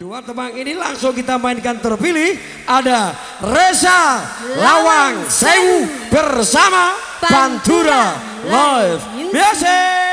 Dua tembang ini langsung kita mainkan terpilih. Ada Reza Lawang Sewu bersama Pantura Live. Music.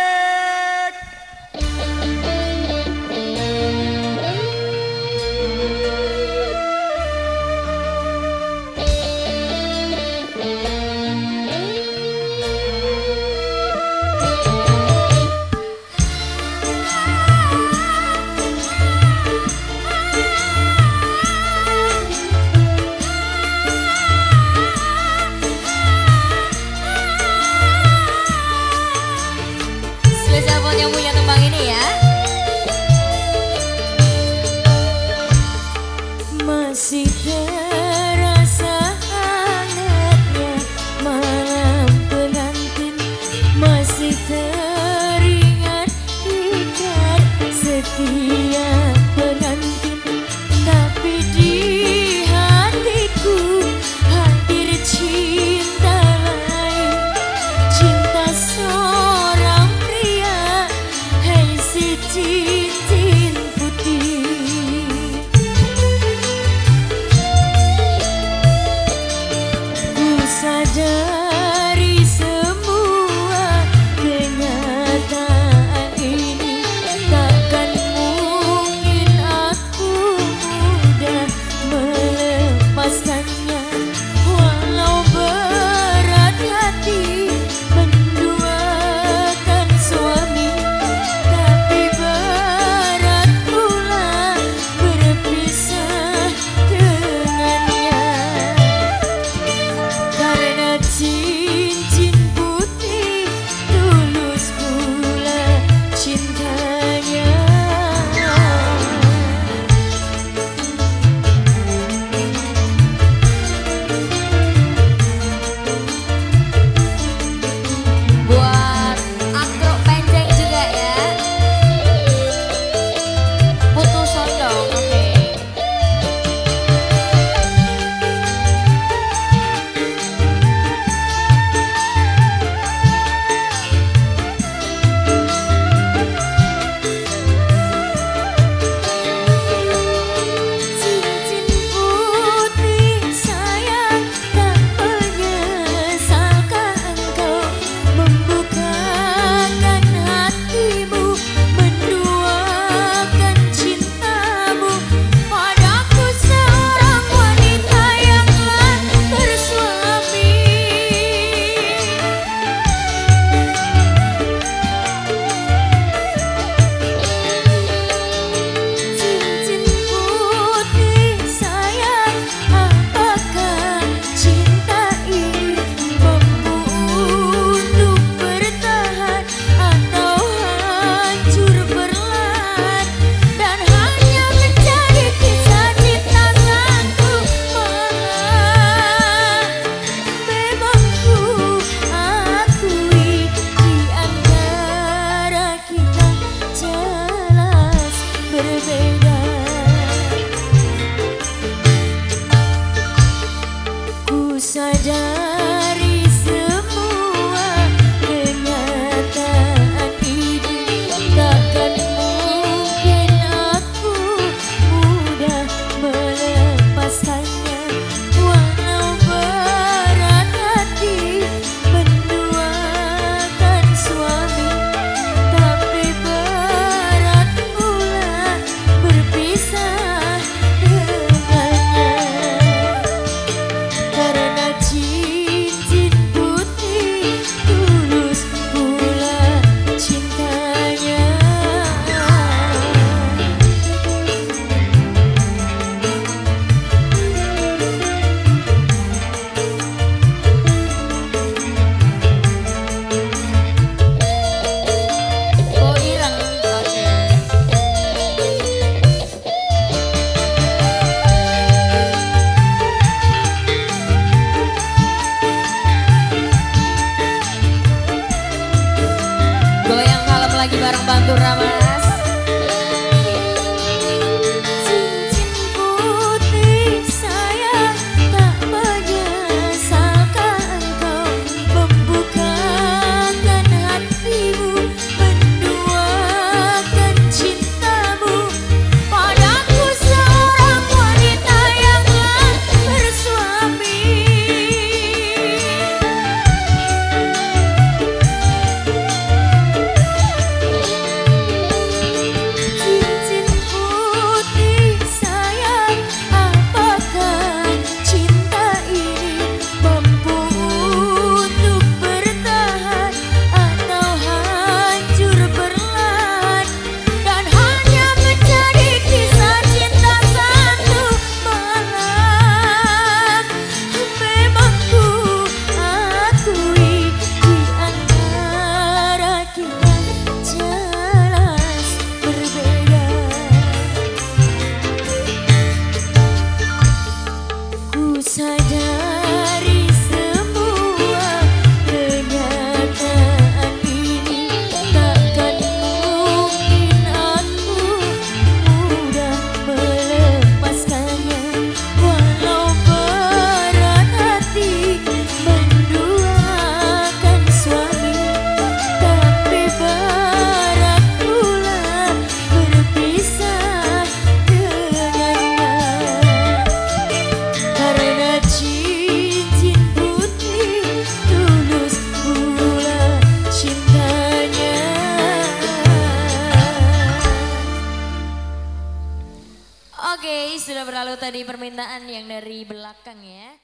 Berlalu tadi permintaan yang dari belakang ya.